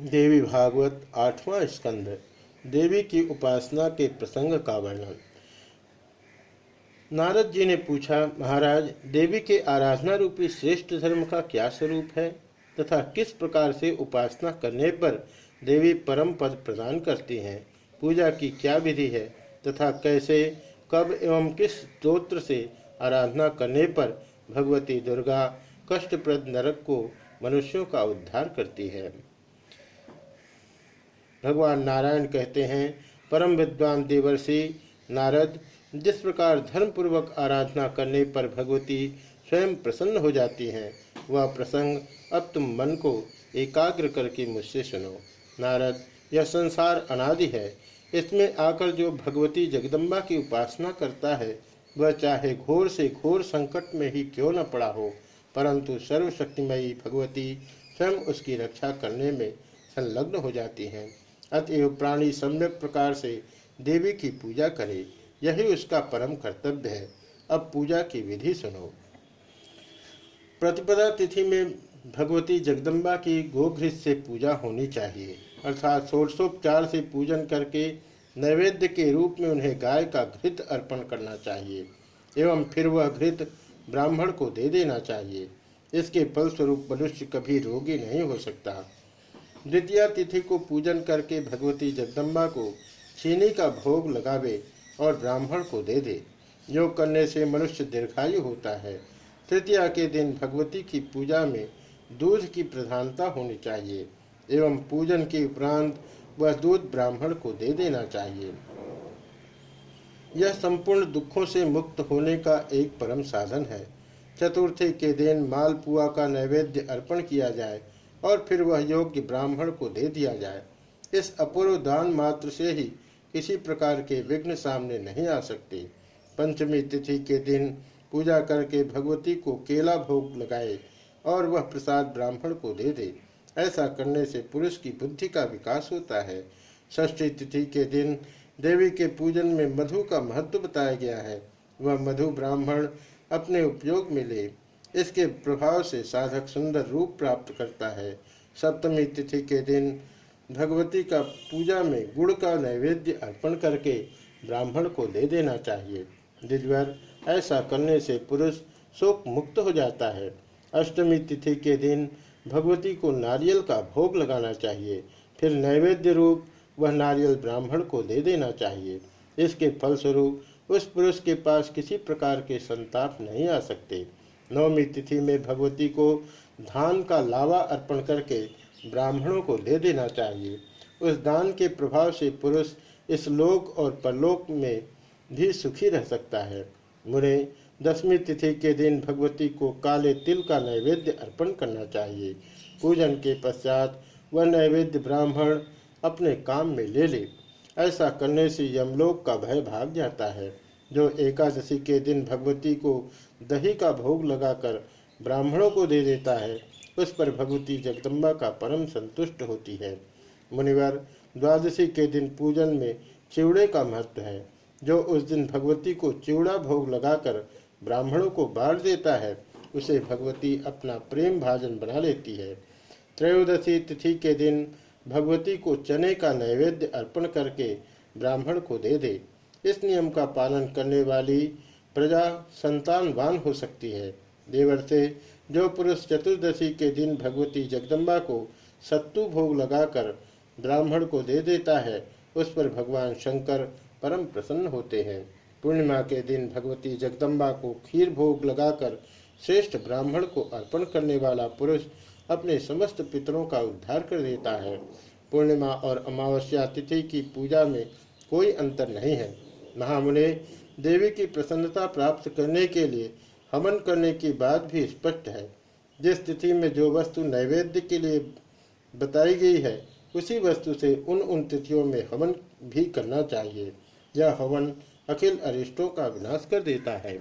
देवी भागवत आठवां स्कंद देवी की उपासना के प्रसंग का वर्णन। नारद जी ने पूछा, महाराज, देवी के आराधना रूपी श्रेष्ठ धर्म का क्या स्वरूप है? तथा किस प्रकार से उपासना करने पर देवी परम पद प्रदान करती हैं? पूजा की क्या विधि है? तथा कैसे, कब एवं किस स्त्रोत्र से आराधना करने पर भगवती दुर्गा कष्टप्रद नरक को मनुष्यों का उद्धार करती है? भगवान नारायण कहते हैं, परम विद्वान देवर्षि नारद, जिस प्रकार धर्म पूर्वक आराधना करने पर भगवती स्वयं प्रसन्न हो जाती हैं, वह प्रसंग अब तुम मन को एकाग्र करके मुझसे सुनो। नारद, यह संसार अनादि है। इसमें आकर जो भगवती जगदम्बा की उपासना करता है, वह चाहे घोर से घोर संकट में ही क्यों न पड़ा हो, परंतु सर्वशक्तिमयी भगवती स्वयं उसकी रक्षा करने में संलग्न हो जाती हैं। अतएव प्राणी सम्यक प्रकार से देवी की पूजा करे, यही उसका परम कर्तव्य है। अब पूजा की विधि सुनो। प्रतिपदा तिथि में भगवती जगदम्बा की गोघृत से पूजा होनी चाहिए, अर्थात षोडशोपचार से पूजन करके नैवेद्य के रूप में उन्हें गाय का घृत अर्पण करना चाहिए, एवं फिर वह घृत ब्राह्मण को दे देना चाहिए। इसके फलस्वरूप मनुष्य कभी रोगी नहीं हो सकता। द्वितीय तिथि को पूजन करके भगवती जगदम्बा को चीनी का भोग लगावे और ब्राह्मण को दे दे। योग करने से मनुष्य दीर्घायु होता है। तृतीया के दिन भगवती की पूजा में दूध की प्रधानता होनी चाहिए एवं पूजन के उपरांत वह दूध ब्राह्मण को दे देना चाहिए। यह संपूर्ण दुखों से मुक्त होने का एक परम साधन है। चतुर्थी के दिन मालपुआ का नैवेद्य अर्पण किया जाए और फिर वह योग्य ब्राह्मण को दे दिया जाए। इस अपूर्व दान मात्र से ही किसी प्रकार के विघ्न सामने नहीं आ सकते। पंचमी तिथि के दिन पूजा करके भगवती को केला भोग लगाए और वह प्रसाद ब्राह्मण को दे दे। ऐसा करने से पुरुष की बुद्धि का विकास होता है। षष्ठी तिथि के दिन देवी के पूजन में मधु का महत्व बताया गया है। वह मधु ब्राह्मण अपने उपयोग में ले इसके प्रभाव से साधक सुंदर रूप प्राप्त करता है। सप्तमी तिथि के दिन भगवती का पूजा में गुड़ का नैवेद्य अर्पण करके ब्राह्मण को दे देना चाहिए। दिजवर ऐसा करने से पुरुष शोक मुक्त हो जाता है। अष्टमी तिथि के दिन भगवती को नारियल का भोग लगाना चाहिए। फिर नैवेद्य रूप वह नारियल ब्राह्मण को दे देना चाहिए। इसके फलस्वरूप उस पुरुष के पास किसी प्रकार के संताप नहीं आ सकते। नवमी तिथि में भगवती को धान का लावा अर्पण करके ब्राह्मणों को दे देना चाहिए। उस दान के प्रभाव से पुरुष इस लोक और परलोक में भी सुखी रह सकता है। मुरे दसवीं तिथि के दिन भगवती को काले तिल का नैवेद्य अर्पण करना चाहिए। पूजन के पश्चात वह नैवेद्य ब्राह्मण अपने काम में ले ले। ऐसा करने से यमलोक का भय भाग जाता है। जो एकादशी के दिन भगवती को दही का भोग लगाकर ब्राह्मणों को दे देता है, उस पर भगवती जगदम्बा का परम संतुष्ट होती है। मुनिवर, द्वादशी के दिन पूजन में चिवड़े का महत्व है। जो उस दिन भगवती को चिवड़ा भोग लगाकर ब्राह्मणों को बांट देता है, उसे भगवती अपना प्रेम भाजन बना लेती है। त्रयोदशी तिथि के दिन भगवती को चने का नैवेद्य अर्पण करके ब्राह्मण को दे दे। इस नियम का पालन करने वाली प्रजा संतानवान हो सकती है। देवर से जो पुरुष चतुर्दशी के दिन भगवती जगदम्बा को सत्तु भोग लगाकर ब्राह्मण को दे देता है, उस पर भगवान शंकर परम प्रसन्न होते हैं। पूर्णिमा के दिन भगवती जगदम्बा को खीर भोग लगाकर श्रेष्ठ ब्राह्मण को अर्पण करने वाला पुरुष अपने समस्त पितरों का उद्धार कर देता है। पूर्णिमा और अमावस्या तिथि की पूजा में कोई अंतर नहीं है। महामुने, देवी की प्रसन्नता प्राप्त करने के लिए हवन करने की बात भी स्पष्ट है। जिस तिथि में जो वस्तु नैवेद्य के लिए बताई गई है, उसी वस्तु से उन उन तिथियों में हवन भी करना चाहिए। यह हवन अखिल अरिष्टों का विनाश कर देता है।